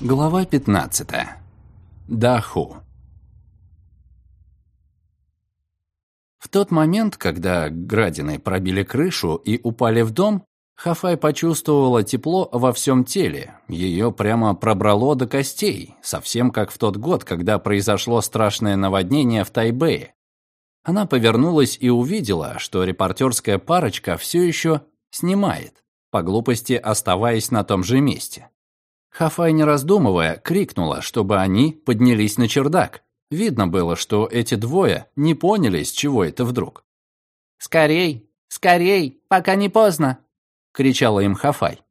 Глава 15. Даху. В тот момент, когда градины пробили крышу и упали в дом, Хафай почувствовала тепло во всем теле. Ее прямо пробрало до костей, совсем как в тот год, когда произошло страшное наводнение в Тайбэе. Она повернулась и увидела, что репортерская парочка все еще снимает, по глупости оставаясь на том же месте. Хафай, не раздумывая, крикнула, чтобы они поднялись на чердак. Видно было, что эти двое не поняли, с чего это вдруг. «Скорей! Скорей! Пока не поздно!» — кричала им Хафай.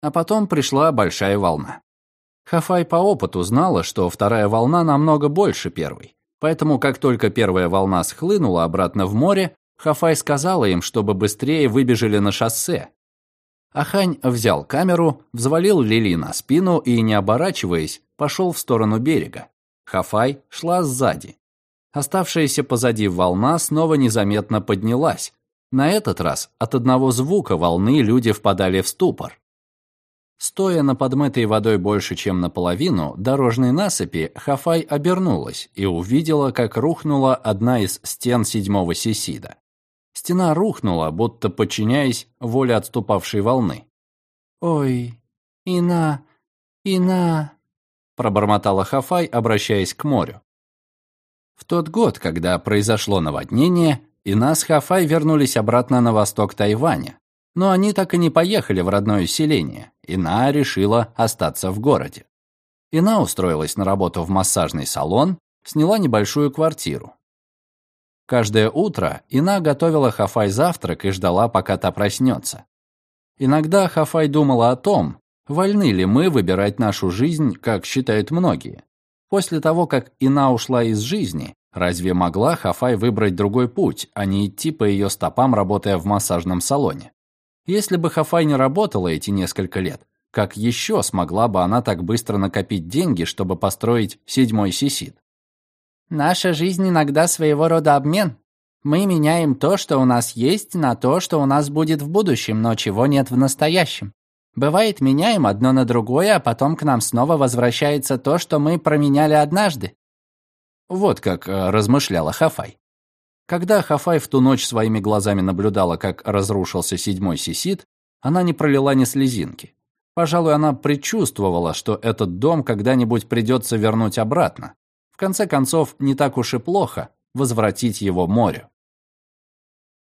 А потом пришла большая волна. Хафай по опыту знала, что вторая волна намного больше первой. Поэтому, как только первая волна схлынула обратно в море, Хафай сказала им, чтобы быстрее выбежали на шоссе, Ахань взял камеру, взвалил Лили на спину и, не оборачиваясь, пошел в сторону берега. Хафай шла сзади. Оставшаяся позади волна снова незаметно поднялась. На этот раз от одного звука волны люди впадали в ступор. Стоя на подмытой водой больше, чем наполовину, дорожной насыпи, Хафай обернулась и увидела, как рухнула одна из стен седьмого сисида. Стена рухнула, будто подчиняясь воле отступавшей волны. «Ой, Ина, Ина», — пробормотала Хафай, обращаясь к морю. В тот год, когда произошло наводнение, Ина с Хафай вернулись обратно на восток Тайваня. Но они так и не поехали в родное селение. Ина решила остаться в городе. Ина устроилась на работу в массажный салон, сняла небольшую квартиру. Каждое утро Ина готовила Хафай завтрак и ждала, пока та проснется. Иногда Хафай думала о том, вольны ли мы выбирать нашу жизнь, как считают многие. После того, как Ина ушла из жизни, разве могла Хафай выбрать другой путь, а не идти по ее стопам, работая в массажном салоне? Если бы Хафай не работала эти несколько лет, как еще смогла бы она так быстро накопить деньги, чтобы построить седьмой сисит? Наша жизнь иногда своего рода обмен. Мы меняем то, что у нас есть, на то, что у нас будет в будущем, но чего нет в настоящем. Бывает, меняем одно на другое, а потом к нам снова возвращается то, что мы променяли однажды. Вот как э, размышляла Хафай. Когда Хафай в ту ночь своими глазами наблюдала, как разрушился седьмой сисит, она не пролила ни слезинки. Пожалуй, она предчувствовала, что этот дом когда-нибудь придется вернуть обратно конце концов, не так уж и плохо возвратить его морю.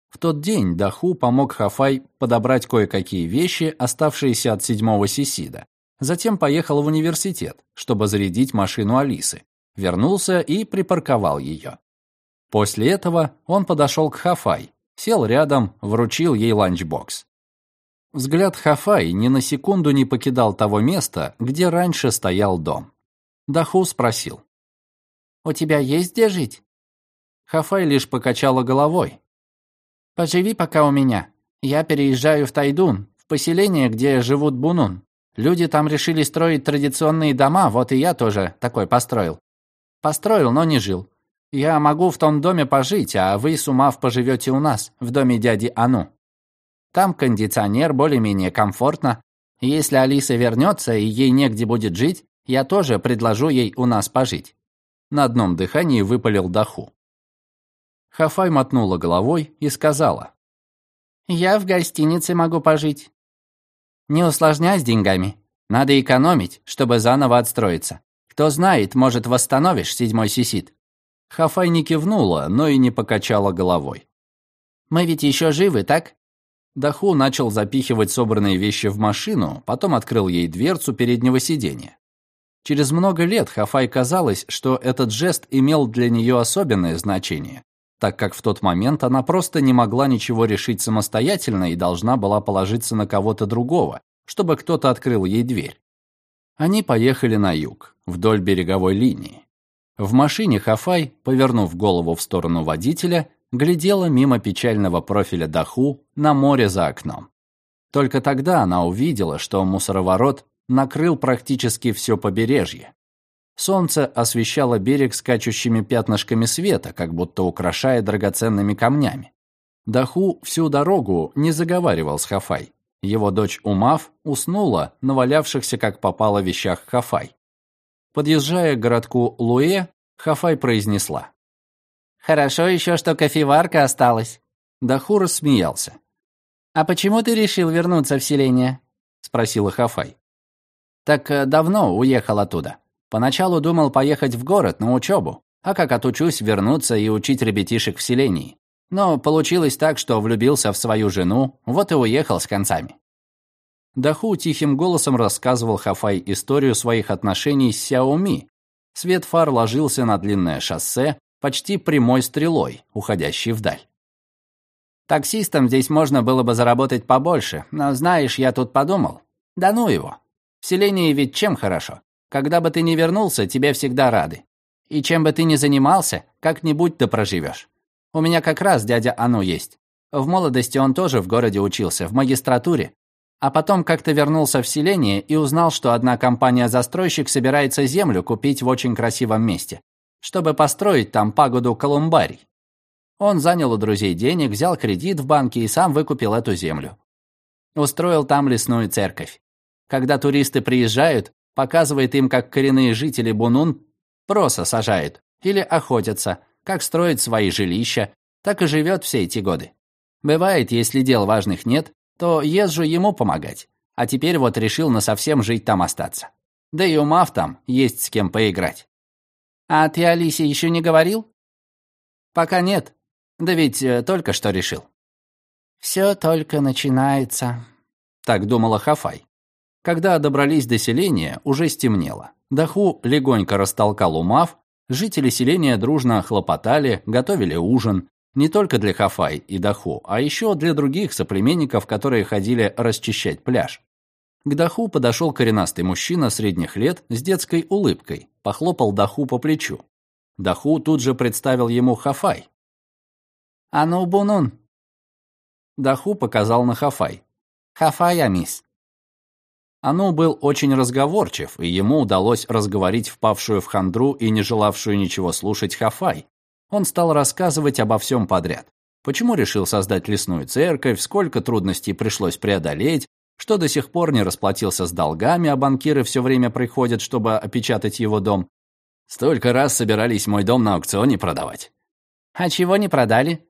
В тот день Даху помог Хафай подобрать кое-какие вещи, оставшиеся от седьмого Сисида. Затем поехал в университет, чтобы зарядить машину Алисы. Вернулся и припарковал ее. После этого он подошел к Хафай, сел рядом, вручил ей ланчбокс. Взгляд Хафай ни на секунду не покидал того места, где раньше стоял дом. Даху спросил. У тебя есть где жить?» Хафай лишь покачала головой. «Поживи пока у меня. Я переезжаю в Тайдун, в поселение, где живут бунун. Люди там решили строить традиционные дома, вот и я тоже такой построил. Построил, но не жил. Я могу в том доме пожить, а вы с Умав поживете у нас, в доме дяди Ану. Там кондиционер, более-менее комфортно. Если Алиса вернется и ей негде будет жить, я тоже предложу ей у нас пожить на одном дыхании выпалил Даху. Хафай мотнула головой и сказала. «Я в гостинице могу пожить». «Не усложняй с деньгами. Надо экономить, чтобы заново отстроиться. Кто знает, может, восстановишь седьмой сисит». Хафай не кивнула, но и не покачала головой. «Мы ведь еще живы, так?» Даху начал запихивать собранные вещи в машину, потом открыл ей дверцу переднего сиденья. Через много лет Хафай казалось, что этот жест имел для нее особенное значение, так как в тот момент она просто не могла ничего решить самостоятельно и должна была положиться на кого-то другого, чтобы кто-то открыл ей дверь. Они поехали на юг, вдоль береговой линии. В машине Хафай, повернув голову в сторону водителя, глядела мимо печального профиля Даху на море за окном. Только тогда она увидела, что мусороворот накрыл практически все побережье. Солнце освещало берег скачущими пятнышками света, как будто украшая драгоценными камнями. Даху всю дорогу не заговаривал с Хафай. Его дочь Умав уснула на валявшихся как попало вещах Хафай. Подъезжая к городку Луэ, Хафай произнесла. «Хорошо еще, что кофеварка осталась». Даху рассмеялся. «А почему ты решил вернуться в селение?» — спросила Хафай. «Так э, давно уехал оттуда. Поначалу думал поехать в город на учебу, а как отучусь, вернуться и учить ребятишек в селении. Но получилось так, что влюбился в свою жену, вот и уехал с концами. Даху тихим голосом рассказывал Хафай историю своих отношений с Сяоми. Свет фар ложился на длинное шоссе, почти прямой стрелой, уходящей вдаль. «Таксистам здесь можно было бы заработать побольше, но, знаешь, я тут подумал. Да ну его. В селении ведь чем хорошо? Когда бы ты ни вернулся, тебе всегда рады. И чем бы ты ни занимался, как-нибудь ты проживешь. У меня как раз дядя Ану есть. В молодости он тоже в городе учился, в магистратуре. А потом как-то вернулся в селение и узнал, что одна компания-застройщик собирается землю купить в очень красивом месте, чтобы построить там пагоду Колумбарий. Он занял у друзей денег, взял кредит в банке и сам выкупил эту землю. Устроил там лесную церковь. Когда туристы приезжают, показывает им, как коренные жители Бунун проса сажают или охотятся – как строить свои жилища, так и живет все эти годы. Бывает, если дел важных нет, то езжу ему помогать. А теперь вот решил насовсем жить там остаться. Да и умав там, есть с кем поиграть. А ты Алисе еще не говорил? Пока нет. Да ведь э, только что решил. Все только начинается. Так думала Хафай. Когда добрались до селения, уже стемнело. Даху легонько растолкал Умав, Жители селения дружно хлопотали, готовили ужин, не только для Хафай и Даху, а еще для других соплеменников, которые ходили расчищать пляж. К Даху подошел коренастый мужчина средних лет с детской улыбкой, похлопал Даху по плечу. Даху тут же представил ему Хафай. «Ану бунун». Даху показал на Хафай. «Хафай, амис». Ану был очень разговорчив, и ему удалось разговорить впавшую в хандру и не желавшую ничего слушать Хафай. Он стал рассказывать обо всем подряд. Почему решил создать лесную церковь, сколько трудностей пришлось преодолеть, что до сих пор не расплатился с долгами, а банкиры все время приходят, чтобы опечатать его дом. Столько раз собирались мой дом на аукционе продавать. А чего не продали?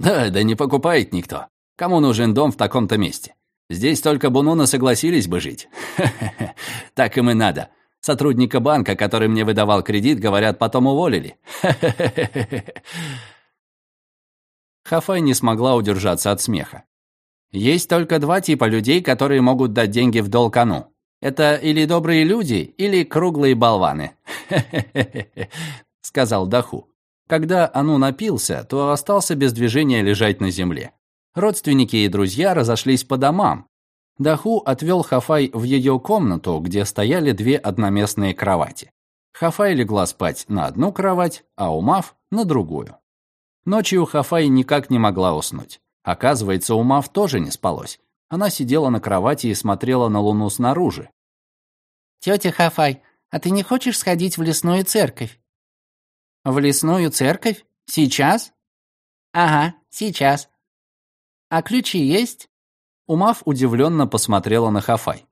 Да, да не покупает никто. Кому нужен дом в таком-то месте? Здесь только Бунуна согласились бы жить. Так им и надо. Сотрудника банка, который мне выдавал кредит, говорят, потом уволили. Хафай не смогла удержаться от смеха. Есть только два типа людей, которые могут дать деньги в долг Ану. Это или добрые люди, или круглые болваны. сказал Даху. Когда Ану напился, то остался без движения лежать на земле. Родственники и друзья разошлись по домам. Даху отвел Хафай в ее комнату, где стояли две одноместные кровати. Хафай легла спать на одну кровать, а Умав — на другую. Ночью Хафай никак не могла уснуть. Оказывается, Умав тоже не спалось. Она сидела на кровати и смотрела на луну снаружи. «Тетя Хафай, а ты не хочешь сходить в лесную церковь?» «В лесную церковь? Сейчас?» «Ага, сейчас. «А ключи есть?» Умав удивленно посмотрела на Хафай.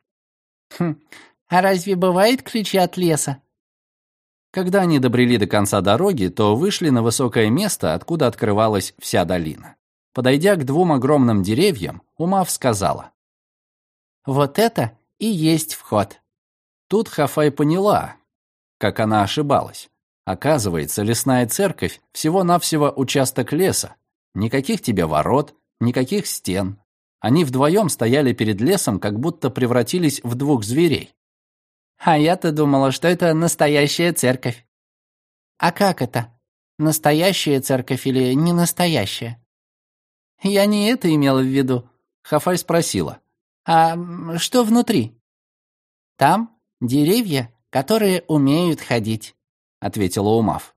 «Хм, а разве бывают ключи от леса?» Когда они добрели до конца дороги, то вышли на высокое место, откуда открывалась вся долина. Подойдя к двум огромным деревьям, Умав сказала. «Вот это и есть вход». Тут Хафай поняла, как она ошибалась. Оказывается, лесная церковь всего-навсего участок леса. Никаких тебе ворот, Никаких стен. Они вдвоем стояли перед лесом, как будто превратились в двух зверей. А я-то думала, что это настоящая церковь. А как это? Настоящая церковь или не настоящая? Я не это имела в виду. Хафай спросила. А что внутри? Там деревья, которые умеют ходить, ответила Умав.